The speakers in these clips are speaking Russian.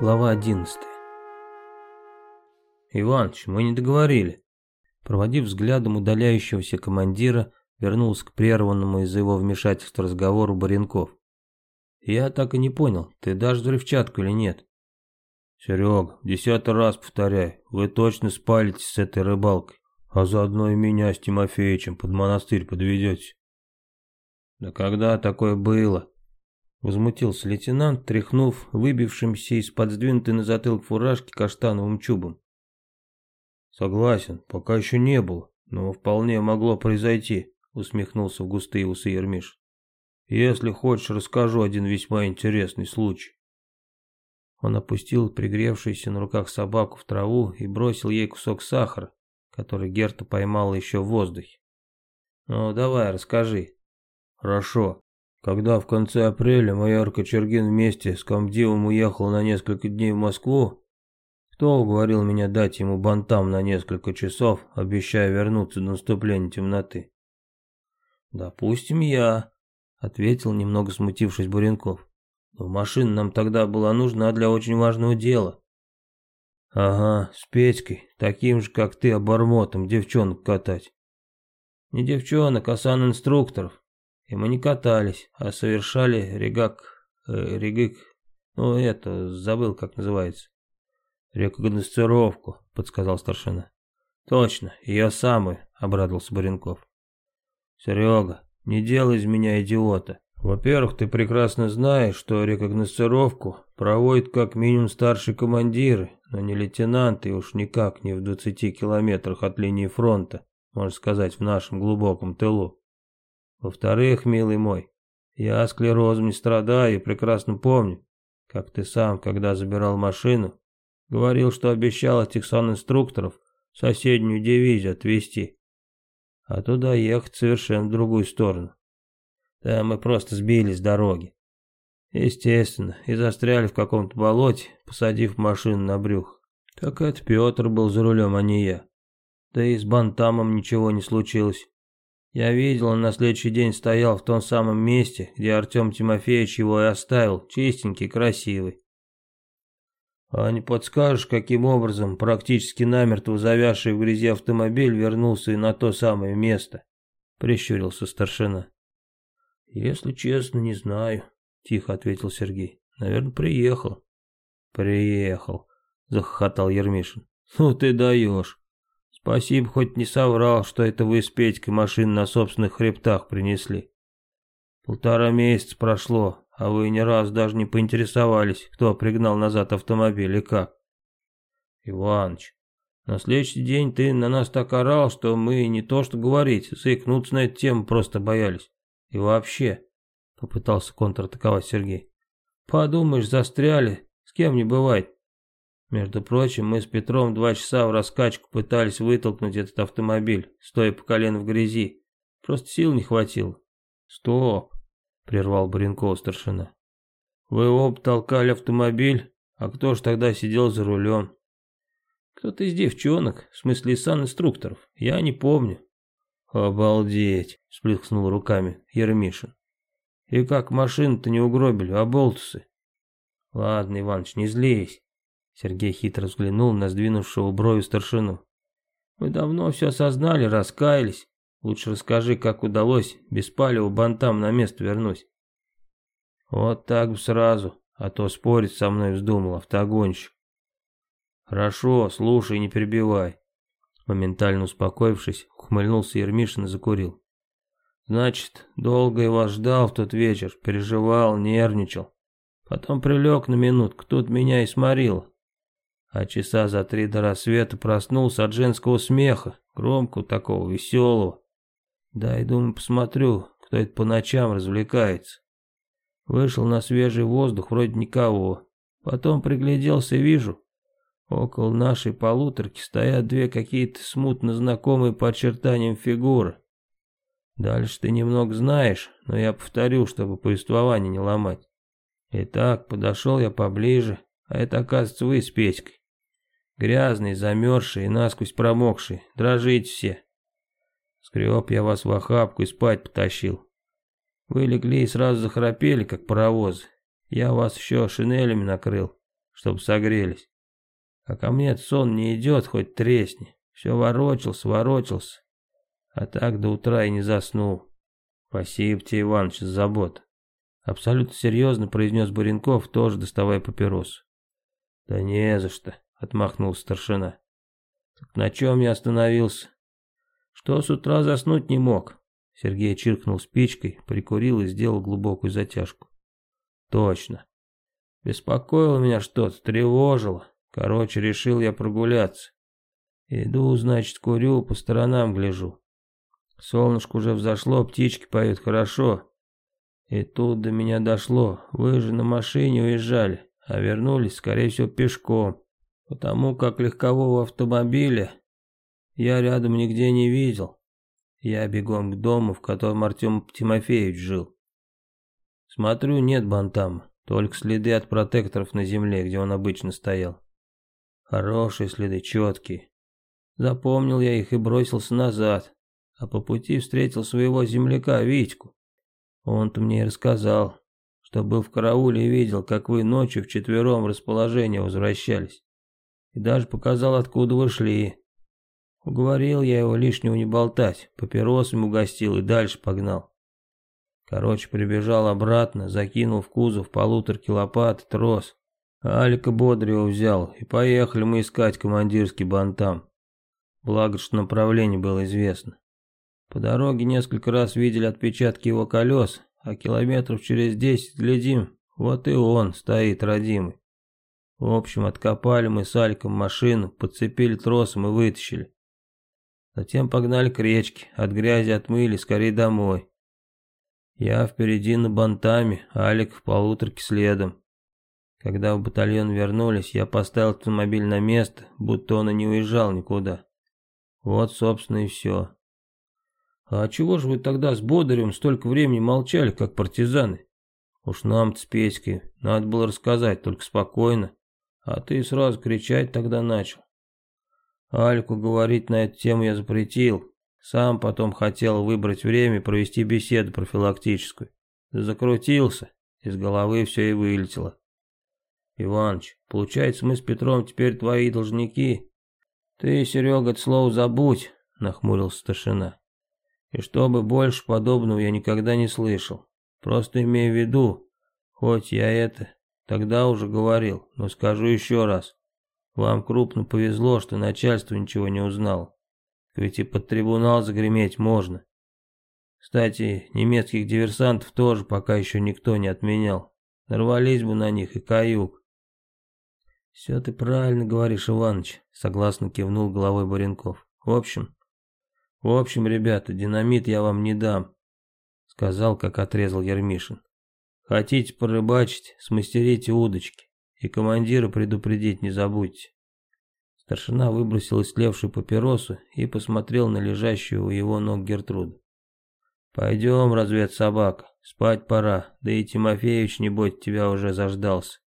Глава 11 «Иваныч, мы не договорили». Проводив взглядом удаляющегося командира, вернулся к прерванному из-за его вмешательства разговору Баренков. «Я так и не понял, ты дашь взрывчатку или нет?» «Серега, десятый раз повторяй, вы точно спалитесь с этой рыбалкой, а заодно и меня с Тимофеичем под монастырь подведете». «Да когда такое было?» Возмутился лейтенант, тряхнув выбившимся из-под сдвинутой на затылок фуражки каштановым чубом. Согласен, пока еще не было, но вполне могло произойти, усмехнулся в густые усы Ермиш. Если хочешь, расскажу один весьма интересный случай. Он опустил пригревшуюся на руках собаку в траву и бросил ей кусок сахара, который Герта поймала еще в воздухе. «Ну, давай, расскажи». «Хорошо. Когда в конце апреля майор Кочергин вместе с комдивом уехал на несколько дней в Москву, кто уговорил меня дать ему бантам на несколько часов, обещая вернуться до наступления темноты? «Допустим, я», — ответил, немного смутившись Буренков. «Но машина нам тогда была нужна для очень важного дела». «Ага, с Петькой, таким же, как ты, обормотом, девчонок катать». «Не девчонок, а сан-инструкторов. И мы не катались, а совершали регак... Э, регик... Ну, это, забыл, как называется. Рекогносцировку, подсказал старшина. Точно, ее самую, обрадовался Баренков. Серега, не делай из меня идиота. Во-первых, ты прекрасно знаешь, что рекогносцировку проводят как минимум старшие командиры, но не лейтенанты, и уж никак не в 20 километрах от линии фронта, можно сказать, в нашем глубоком тылу. Во-вторых, милый мой, я склерозом не страдаю и прекрасно помню, как ты сам, когда забирал машину, говорил, что обещал этих сан-инструкторов соседнюю дивизию отвезти, а туда ехать совершенно в другую сторону. Да мы просто сбились с дороги. Естественно, и застряли в каком-то болоте, посадив машину на брюх. Так это Петр был за рулем, а не я. Да и с Бантамом ничего не случилось. Я видел, он на следующий день стоял в том самом месте, где Артем Тимофеевич его и оставил, чистенький, красивый. А не подскажешь, каким образом практически намертво завязший в грязи автомобиль вернулся и на то самое место? Прищурился старшина. Если честно, не знаю, тихо ответил Сергей. Наверное, приехал. Приехал, захохотал Ермишин. Ну ты даешь. Спасибо, хоть не соврал, что это вы с Петькой машин на собственных хребтах принесли. Полтора месяца прошло, а вы ни раз даже не поинтересовались, кто пригнал назад автомобиль и как. Иваныч, на следующий день ты на нас так орал, что мы не то что говорить, заикнуться на эту тему просто боялись. И вообще, попытался контратаковать Сергей. Подумаешь, застряли, с кем не бывает. Между прочим, мы с Петром два часа в раскачку пытались вытолкнуть этот автомобиль, стоя по колено в грязи. Просто сил не хватило. Стоп, прервал Баренков старшина. Вы оба толкали автомобиль, а кто ж тогда сидел за рулем? Кто-то из девчонок, в смысле из сан-инструкторов, я не помню. Обалдеть, сплесхнул руками Ермишин. И как машину-то не угробили, а болтусы? Ладно, Иваныч, не злись. Сергей хитро взглянул на сдвинувшего брови старшину. «Мы давно все осознали, раскаялись. Лучше расскажи, как удалось без палева бантам на место вернуть». «Вот так бы сразу, а то спорить со мной вздумал автогонщик». «Хорошо, слушай, не перебивай». Моментально успокоившись, ухмыльнулся Ермишин и закурил. «Значит, долго вас ждал в тот вечер, переживал, нервничал. Потом прилег на минутку, тут меня и сморило а часа за три до рассвета проснулся от женского смеха, громкого такого, веселого. Да и думаю, посмотрю, кто это по ночам развлекается. Вышел на свежий воздух, вроде никого. Потом пригляделся и вижу, около нашей полуторки стоят две какие-то смутно знакомые по очертаниям фигуры. Дальше ты немного знаешь, но я повторю, чтобы повествование не ломать. Итак, подошел я поближе, а это, оказывается, вы с Петькой. Грязный, замерзший и насквозь промокший, дрожите все. Скреб я вас в охапку и спать потащил. Вы легли и сразу захрапели, как паровоз. Я вас еще шинелями накрыл, чтобы согрелись. А ко мне сон не идет, хоть тресни. Все ворочался, ворочался. А так до утра и не заснул. Спасибо тебе, Иваныч, за заботу. Абсолютно серьезно произнес Баренков, тоже доставая папиросу. Да не за что, отмахнулся старшина. Так на чем я остановился? Что с утра заснуть не мог? Сергей чиркнул спичкой, прикурил и сделал глубокую затяжку. Точно. Беспокоило меня что-то, тревожило. Короче, решил я прогуляться. Иду, значит, курю, по сторонам гляжу. Солнышко уже взошло, птички поют хорошо. И тут до меня дошло, вы же на машине уезжали, а вернулись, скорее всего, пешком. Потому как легкового автомобиля я рядом нигде не видел. Я бегом к дому, в котором Артем Тимофеевич жил. Смотрю, нет бантама, только следы от протекторов на земле, где он обычно стоял. Хорошие следы, четкие. Запомнил я их и бросился назад, а по пути встретил своего земляка Витьку. Он-то мне и рассказал, что был в карауле и видел, как вы ночью вчетвером расположение возвращались. И даже показал, откуда вы шли. Уговорил я его лишнего не болтать, папиросами угостил и дальше погнал. Короче, прибежал обратно, закинул в кузов полуторки лопат, трос. Алика Бодрева взял, и поехали мы искать командирский бантам. Благо, что направление было известно. По дороге несколько раз видели отпечатки его колес, а километров через десять глядим, вот и он стоит родимый. В общем, откопали мы с Аликом машину, подцепили тросом и вытащили. Затем погнали к речке, от грязи отмыли, скорее домой. Я впереди на бантами, Алик в полуторке следом. Когда в батальон вернулись, я поставил автомобиль на место, будто он и не уезжал никуда. Вот, собственно, и все. А чего же вы тогда с Бодарем столько времени молчали, как партизаны? Уж нам-то с Петькой надо было рассказать, только спокойно. А ты сразу кричать тогда начал. Альку говорить на эту тему я запретил. Сам потом хотел выбрать время провести беседу профилактическую. закрутился, из головы все и вылетело. Иваныч, получается, мы с Петром теперь твои должники? Ты, Серега, это слово забудь, нахмурился старшина. И чтобы больше подобного я никогда не слышал. Просто имею в виду, хоть я это тогда уже говорил, но скажу еще раз. Вам крупно повезло, что начальство ничего не узнало. Ведь и под трибунал загреметь можно. Кстати, немецких диверсантов тоже пока еще никто не отменял. Нарвались бы на них и каюк. «Все ты правильно говоришь, Иваныч», — согласно кивнул головой Баренков. «В общем, в общем, ребята, динамит я вам не дам», — сказал, как отрезал Ермишин. «Хотите порыбачить, смастерите удочки. И командира предупредить не забудьте. Старшина выбросил истлевшую папиросу и посмотрел на лежащую у его ног Гертруду. «Пойдем, разведсобака, спать пора, да и Тимофеевич, небось, тебя уже заждался».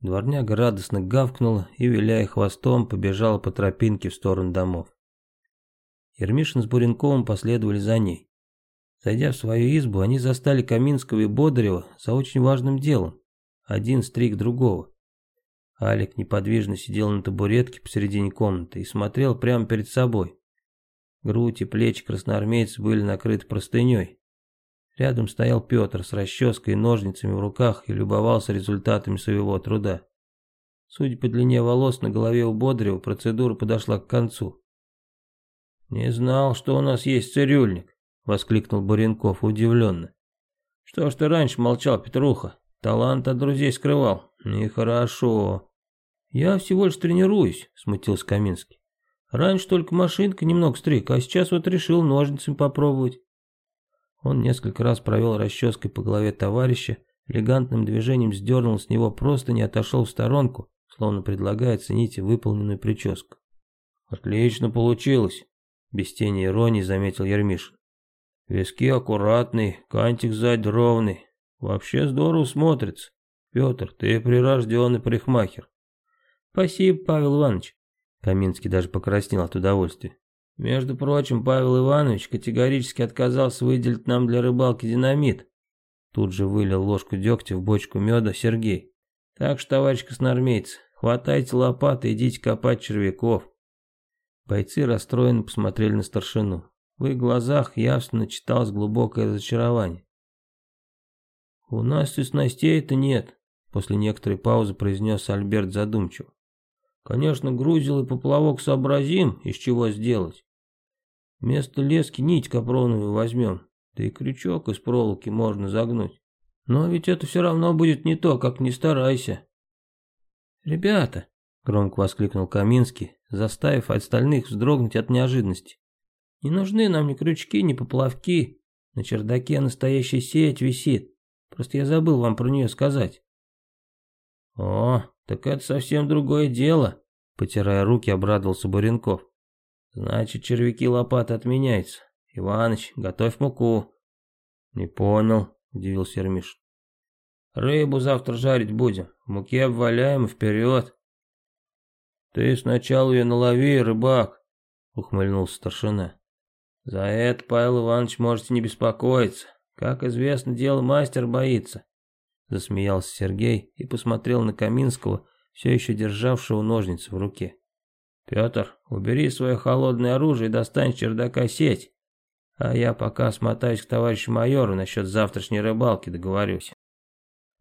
Дворняга радостно гавкнула и, виляя хвостом, побежала по тропинке в сторону домов. Ермишин с Буренковым последовали за ней. Зайдя в свою избу, они застали Каминского и Бодарева за очень важным делом один стриг другого. Алик неподвижно сидел на табуретке посередине комнаты и смотрел прямо перед собой. Грудь и плечи красноармейца были накрыты простыней. Рядом стоял Петр с расческой и ножницами в руках и любовался результатами своего труда. Судя по длине волос на голове у Бодрева, процедура подошла к концу. «Не знал, что у нас есть цирюльник», — воскликнул Буренков удивленно. «Что ж ты раньше молчал, Петруха?» Талант от друзей скрывал. Нехорошо. Я всего лишь тренируюсь, смутился Каминский. Раньше только машинка немного стриг, а сейчас вот решил ножницами попробовать. Он несколько раз провел расческой по голове товарища, элегантным движением сдернул с него просто не отошел в сторонку, словно предлагая оценить выполненную прическу. «Отлично получилось», — без тени иронии заметил Ермишин. «Виски аккуратный, кантик сзади ровный, Вообще здорово смотрится. Петр, ты прирожденный парикмахер. Спасибо, Павел Иванович. Каминский даже покраснел от удовольствия. Между прочим, Павел Иванович категорически отказался выделить нам для рыбалки динамит. Тут же вылил ложку дегтя в бочку меда Сергей. Так что, товарищ красноармейцы, хватайте лопаты идите копать червяков. Бойцы расстроенно посмотрели на старшину. В их глазах явственно читалось глубокое разочарование. «У нас и снастей-то нет», — после некоторой паузы произнес Альберт задумчиво. «Конечно, грузил и поплавок сообразим, из чего сделать. Вместо лески нить капроновую возьмем, да и крючок из проволоки можно загнуть. Но ведь это все равно будет не то, как не старайся». «Ребята», — громко воскликнул Каминский, заставив остальных вздрогнуть от неожиданности. «Не нужны нам ни крючки, ни поплавки. На чердаке настоящая сеть висит. Просто я забыл вам про нее сказать». «О, так это совсем другое дело», — потирая руки, обрадовался Буренков. «Значит, червяки лопаты отменяются. Иваныч, готовь муку». «Не понял», — удивился Ермиш. «Рыбу завтра жарить будем. В муке обваляем и вперед». «Ты сначала ее налови, рыбак», — ухмыльнулся старшина. «За это, Павел Иванович, можете не беспокоиться. Как известно, дело мастер боится. Засмеялся Сергей и посмотрел на Каминского, все еще державшего ножницы в руке. Петр, убери свое холодное оружие и достань чердака сеть. А я пока смотаюсь к товарищу майору насчет завтрашней рыбалки, договорюсь.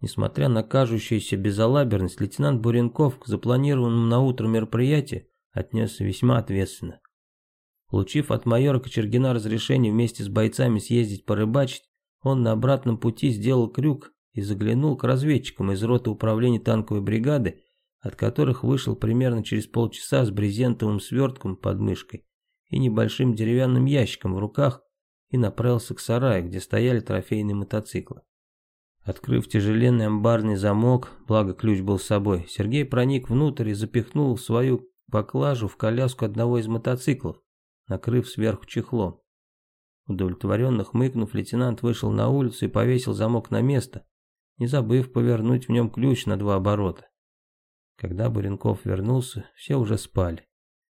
Несмотря на кажущуюся безалаберность, лейтенант Буренков к запланированному на утро мероприятию отнесся весьма ответственно. Получив от майора Кочергина разрешение вместе с бойцами съездить порыбачить, он на обратном пути сделал крюк и заглянул к разведчикам из роты управления танковой бригады, от которых вышел примерно через полчаса с брезентовым свертком под мышкой и небольшим деревянным ящиком в руках и направился к сараю, где стояли трофейные мотоциклы. Открыв тяжеленный амбарный замок, благо ключ был с собой, Сергей проник внутрь и запихнул свою поклажу в коляску одного из мотоциклов, накрыв сверху чехлом. Удовлетворенно хмыкнув, лейтенант вышел на улицу и повесил замок на место, не забыв повернуть в нем ключ на два оборота. Когда Буренков вернулся, все уже спали.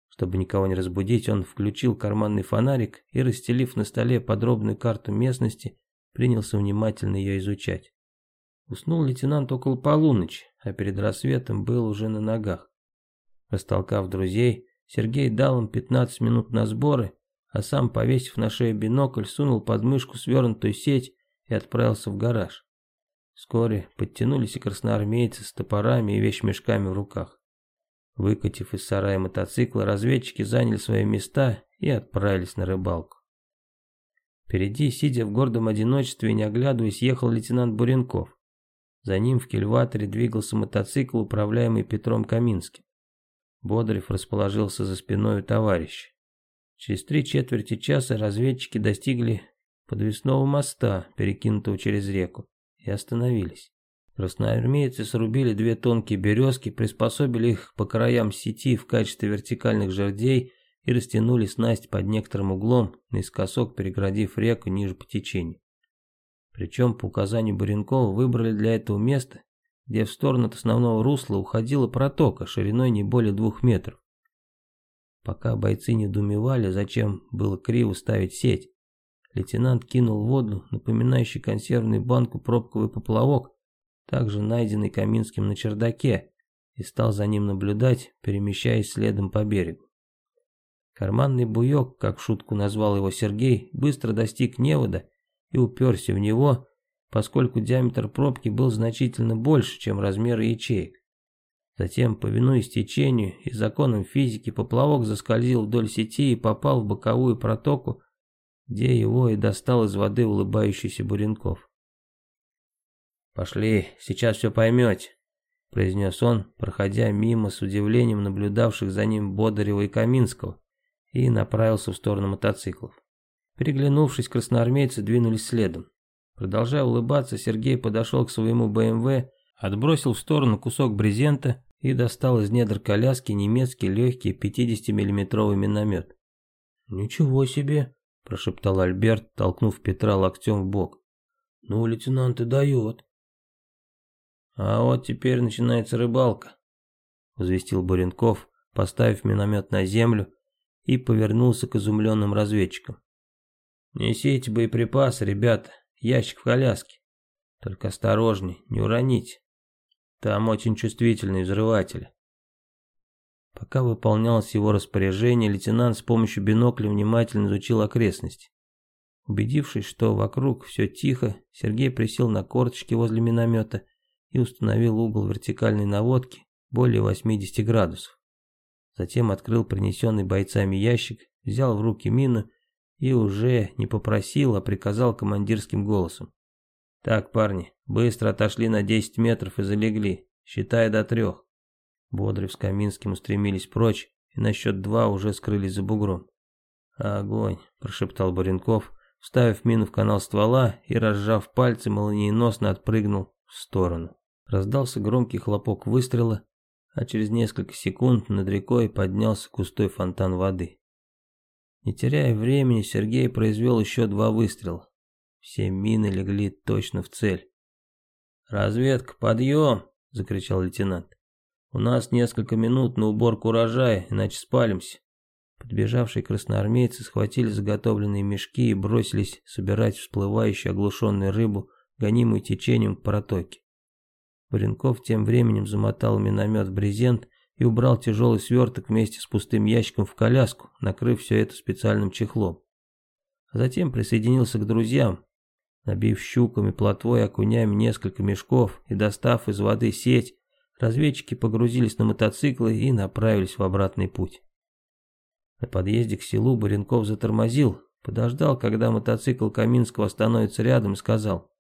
Чтобы никого не разбудить, он включил карманный фонарик и, расстелив на столе подробную карту местности, принялся внимательно ее изучать. Уснул лейтенант около полуночи, а перед рассветом был уже на ногах. Растолкав друзей, Сергей дал им 15 минут на сборы а сам, повесив на шею бинокль, сунул под мышку свернутую сеть и отправился в гараж. Вскоре подтянулись и красноармейцы с топорами и вещмешками в руках. Выкатив из сарая мотоцикла, разведчики заняли свои места и отправились на рыбалку. Впереди, сидя в гордом одиночестве и не оглядываясь, ехал лейтенант Буренков. За ним в кильваторе двигался мотоцикл, управляемый Петром Каминским. Бодрев расположился за спиной у товарища. Через три четверти часа разведчики достигли подвесного моста, перекинутого через реку, и остановились. Красноармейцы срубили две тонкие березки, приспособили их по краям сети в качестве вертикальных жердей и растянули снасть под некоторым углом, наискосок переградив реку ниже по течению. Причем по указанию Буренкова выбрали для этого место, где в сторону от основного русла уходила протока шириной не более двух метров. Пока бойцы недоумевали, зачем было криво ставить сеть, лейтенант кинул в воду, напоминающий консервную банку пробковый поплавок, также найденный Каминским на чердаке, и стал за ним наблюдать, перемещаясь следом по берегу. Карманный буек, как в шутку назвал его Сергей, быстро достиг невода и уперся в него, поскольку диаметр пробки был значительно больше, чем размеры ячеек. Затем, повинуясь течению и законам физики, поплавок заскользил вдоль сети и попал в боковую протоку, где его и достал из воды улыбающийся Буренков. «Пошли, сейчас все поймете», — произнес он, проходя мимо с удивлением наблюдавших за ним Бодарева и Каминского, и направился в сторону мотоциклов. Переглянувшись, красноармейцы двинулись следом. Продолжая улыбаться, Сергей подошел к своему БМВ, отбросил в сторону кусок брезента и достал из недр коляски немецкий легкий 50-миллиметровый миномет. «Ничего себе!» – прошептал Альберт, толкнув Петра локтем в бок. «Ну, лейтенант и дает». «А вот теперь начинается рыбалка», – возвестил Буренков, поставив миномет на землю и повернулся к изумленным разведчикам. «Несите боеприпасы, ребята, ящик в коляске. Только осторожней, не уроните». Там очень чувствительные взрыватели. Пока выполнялось его распоряжение, лейтенант с помощью бинокля внимательно изучил окрестности. Убедившись, что вокруг все тихо, Сергей присел на корточки возле миномета и установил угол вертикальной наводки более 80 градусов. Затем открыл принесенный бойцами ящик, взял в руки мину и уже не попросил, а приказал командирским голосом. «Так, парни, быстро отошли на 10 метров и залегли, считая до трех». Бодрев с Каминским устремились прочь и на счет два уже скрылись за бугром. «Огонь!» – прошептал Баренков, вставив мину в канал ствола и, разжав пальцы, молниеносно отпрыгнул в сторону. Раздался громкий хлопок выстрела, а через несколько секунд над рекой поднялся густой фонтан воды. Не теряя времени, Сергей произвел еще два выстрела. Все мины легли точно в цель. «Разведка, подъем!» – закричал лейтенант. «У нас несколько минут на уборку урожая, иначе спалимся». Подбежавшие красноармейцы схватили заготовленные мешки и бросились собирать всплывающую оглушенную рыбу, гонимую течением к протоке. Баренков тем временем замотал миномет в брезент и убрал тяжелый сверток вместе с пустым ящиком в коляску, накрыв все это специальным чехлом. А затем присоединился к друзьям, набив щуками, плотвой, окунями несколько мешков и достав из воды сеть, разведчики погрузились на мотоциклы и направились в обратный путь. На подъезде к селу Баренков затормозил, подождал, когда мотоцикл Каминского остановится рядом и сказал.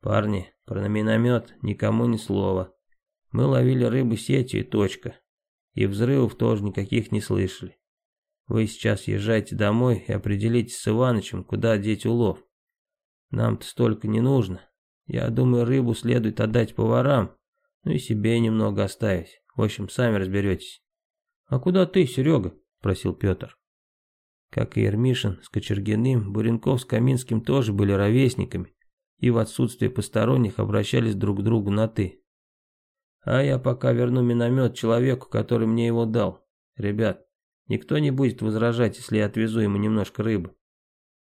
«Парни, про миномет никому ни слова. Мы ловили рыбу сетью и точка. И взрывов тоже никаких не слышали. Вы сейчас езжайте домой и определитесь с Иванычем, куда деть улов. Нам-то столько не нужно. Я думаю, рыбу следует отдать поварам, ну и себе немного оставить. В общем, сами разберетесь. А куда ты, Серега? Спросил Петр. Как и Ермишин с Кочергиным, Буренков с Каминским тоже были ровесниками и в отсутствие посторонних обращались друг к другу на «ты». А я пока верну миномет человеку, который мне его дал. Ребят, никто не будет возражать, если я отвезу ему немножко рыбы.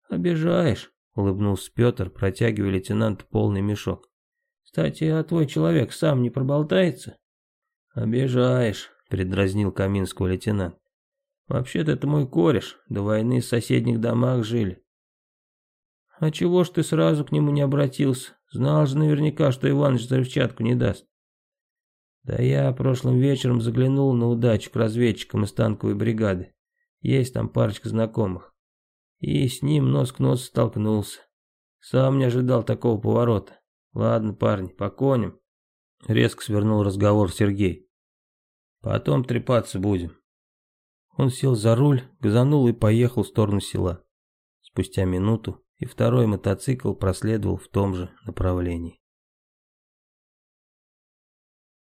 Обижаешь, улыбнулся Петр, протягивая лейтенанту полный мешок. Кстати, а твой человек сам не проболтается? Обижаешь, предразнил Каминского лейтенант. Вообще-то это мой кореш, до войны в соседних домах жили. А чего ж ты сразу к нему не обратился? Знал же наверняка, что Иваныч взрывчатку не даст. Да я прошлым вечером заглянул на удачу к разведчикам из танковой бригады. Есть там парочка знакомых. И с ним нос к носу столкнулся. Сам не ожидал такого поворота. Ладно, парни, по коням. Резко свернул разговор Сергей. Потом трепаться будем. Он сел за руль, газанул и поехал в сторону села. Спустя минуту и второй мотоцикл проследовал в том же направлении.